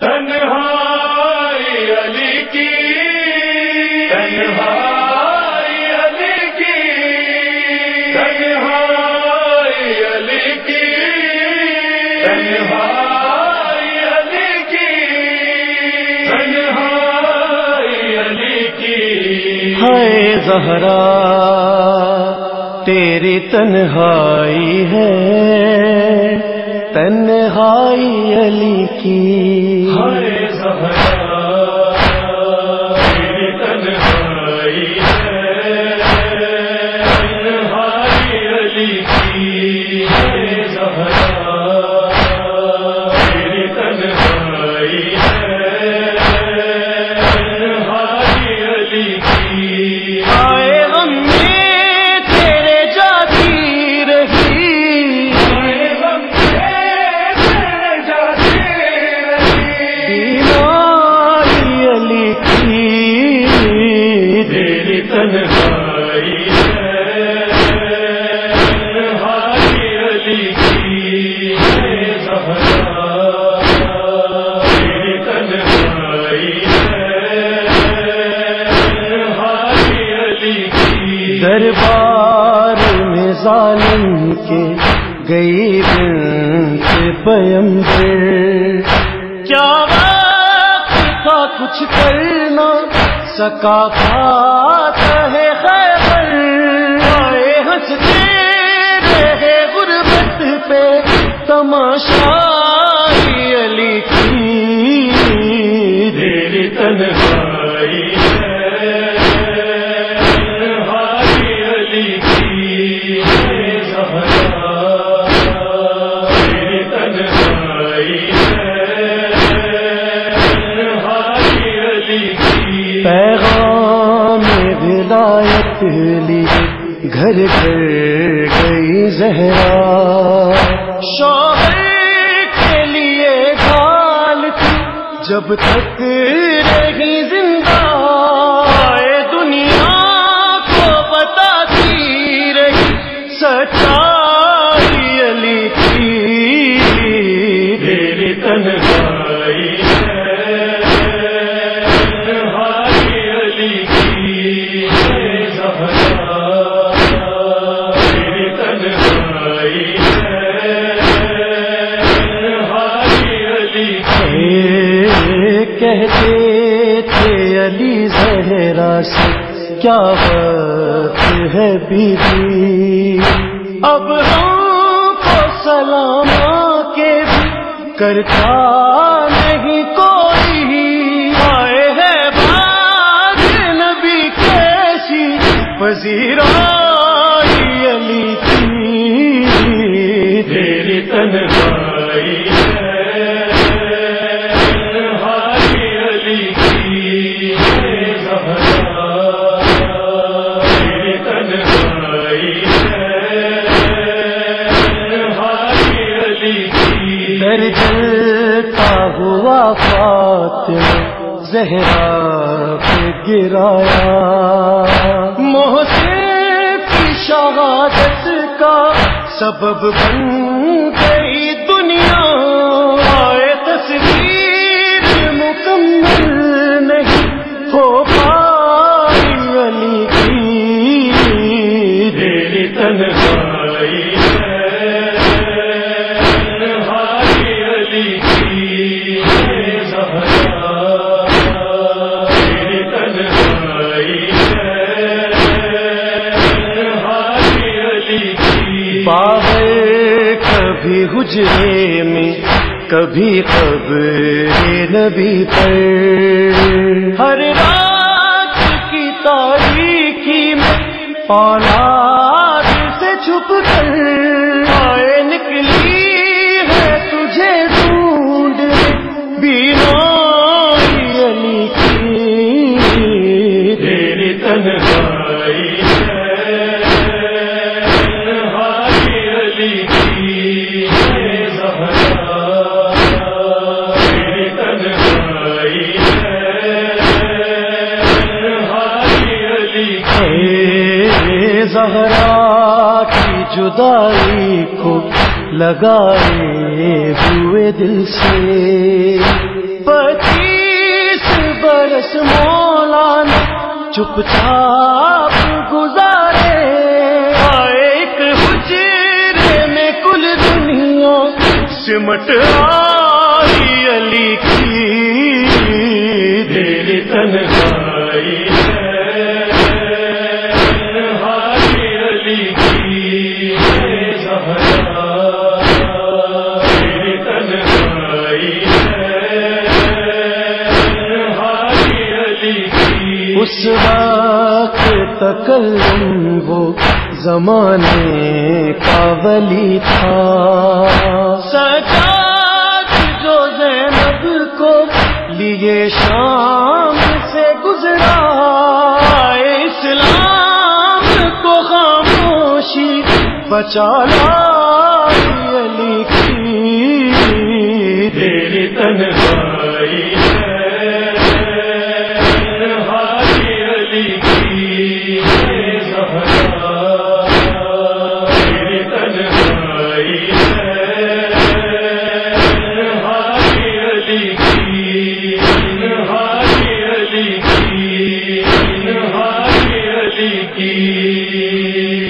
تنہائی علی کی، تنہائی علی کی، تنہائی علی کی، تنہائی علی کی، تنہائی علی کی۔ ہے زہرا، تیری تنہائی ہے۔ تنہائی علی کی۔ دربار میں ظالم کے گئی بنت پیمبر کیا وقت کا کچھ کرنا؟ سکا کھاتا ہے خیبر۔ آئے ہنستے رہے غربت پہ۔ تماشا علی کی تیری تنہائی پیغام ولایت لی گھر گھر گئی زہرا۔ شوہر جب تک رہی زندہ دنیا کو بتاتی رہی سچا کیا وقت ہے بیوی؟ اب ہم کو سلام کے بھی کرتا نہیں کوئی۔ آئے ہے بات نبی کیسی پذیرائی در جلتا ہوا فاطمہ زہرا پہ گرایا۔ محسن کی شہادت کا سبب بن گئی دنیا۔ آئے تصویر مکمل نہیں ہو پائی علی کی۔ تیری تنہائی کبھی حجرے میں، کبھی قبر نبی پر۔ ہر رات کی تاریخی میں پالا سے چھپ جدائی کو لگائے ہوئے دل سے۔ پچیس برس مولانا چپ چاپ گزارے۔ ایک حجرے میں کل دنیا سمٹ آئی علی کی۔ تیری تنہائی اس وقت تکلم وہ زمانے کا ولی تھا۔ سجاد جو زینب کو لیے شام سے گزرا، اسلام کو خاموشی بچا علی کی۔ تیری تنہائی کی۔